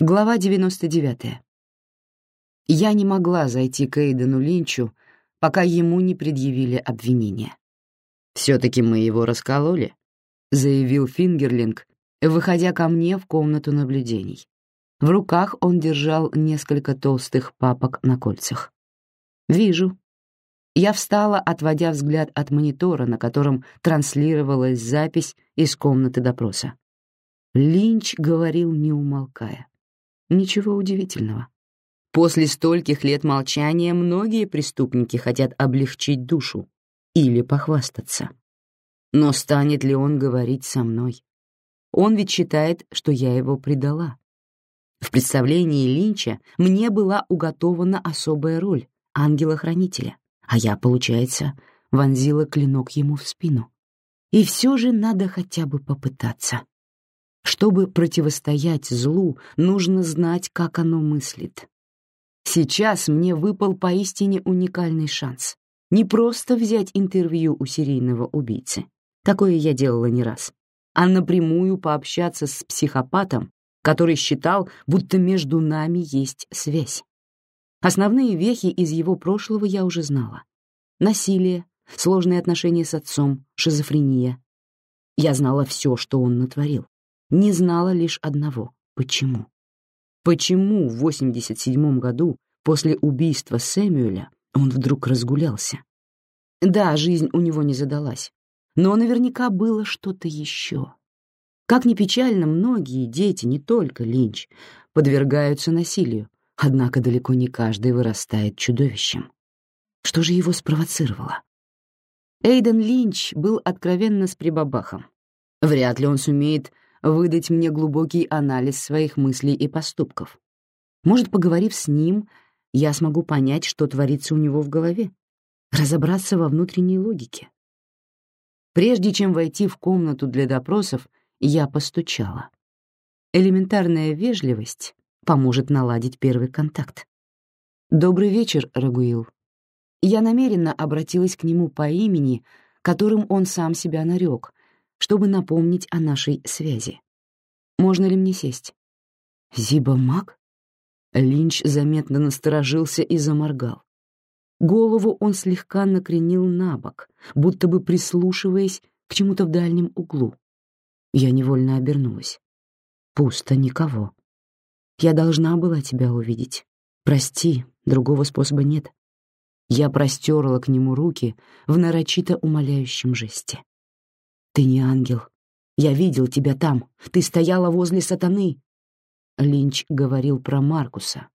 Глава 99. Я не могла зайти к Эйдену Линчу, пока ему не предъявили обвинение. «Все-таки мы его раскололи», — заявил Фингерлинг, выходя ко мне в комнату наблюдений. В руках он держал несколько толстых папок на кольцах. «Вижу». Я встала, отводя взгляд от монитора, на котором транслировалась запись из комнаты допроса. Линч говорил, не умолкая. Ничего удивительного. После стольких лет молчания многие преступники хотят облегчить душу или похвастаться. Но станет ли он говорить со мной? Он ведь считает, что я его предала. В представлении Линча мне была уготована особая роль — ангела-хранителя, а я, получается, вонзила клинок ему в спину. И все же надо хотя бы попытаться. Чтобы противостоять злу, нужно знать, как оно мыслит. Сейчас мне выпал поистине уникальный шанс. Не просто взять интервью у серийного убийцы. Такое я делала не раз. А напрямую пообщаться с психопатом, который считал, будто между нами есть связь. Основные вехи из его прошлого я уже знала. Насилие, сложные отношения с отцом, шизофрения. Я знала все, что он натворил не знала лишь одного — почему. Почему в 87 году, после убийства Сэмюэля, он вдруг разгулялся? Да, жизнь у него не задалась, но наверняка было что-то еще. Как ни печально, многие дети, не только Линч, подвергаются насилию, однако далеко не каждый вырастает чудовищем. Что же его спровоцировало? Эйден Линч был откровенно с прибабахом. Вряд ли он сумеет выдать мне глубокий анализ своих мыслей и поступков. Может, поговорив с ним, я смогу понять, что творится у него в голове, разобраться во внутренней логике. Прежде чем войти в комнату для допросов, я постучала. Элементарная вежливость поможет наладить первый контакт. «Добрый вечер, Рагуил». Я намеренно обратилась к нему по имени, которым он сам себя нарек, чтобы напомнить о нашей связи. Можно ли мне сесть? Зиба Мак? Линч заметно насторожился и заморгал. Голову он слегка накренил на бок, будто бы прислушиваясь к чему-то в дальнем углу. Я невольно обернулась. Пусто, никого. Я должна была тебя увидеть. Прости, другого способа нет. Я простерла к нему руки в нарочито умоляющем жесте. Ты не ангел. Я видел тебя там. Ты стояла возле сатаны. Линч говорил про Маркуса.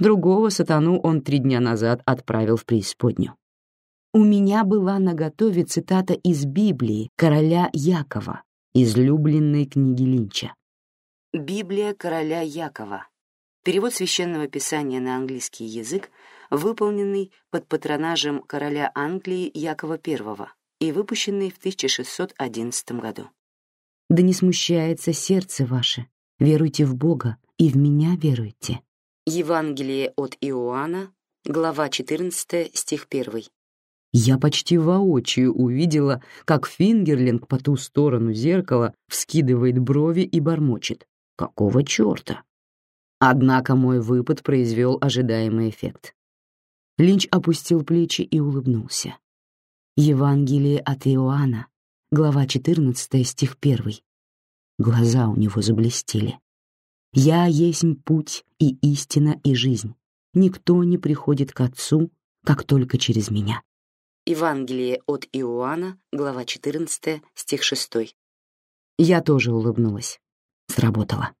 Другого сатану он три дня назад отправил в преисподнюю. У меня была наготове цитата из Библии короля Якова, излюбленной книги Линча. Библия короля Якова. Перевод священного писания на английский язык, выполненный под патронажем короля Англии Якова I, и выпущенный в 1611 году. «Да не смущается сердце ваше, веруйте в Бога и в меня веруйте». Евангелие от Иоанна, глава 14, стих 1. Я почти воочию увидела, как Фингерлинг по ту сторону зеркала вскидывает брови и бормочет. Какого черта? Однако мой выпад произвел ожидаемый эффект. Линч опустил плечи и улыбнулся. Евангелие от Иоанна, глава 14, стих 1. Глаза у него заблестели. «Я есть путь и истина и жизнь. Никто не приходит к Отцу, как только через меня». Евангелие от Иоанна, глава 14, стих 6. Я тоже улыбнулась. Сработало.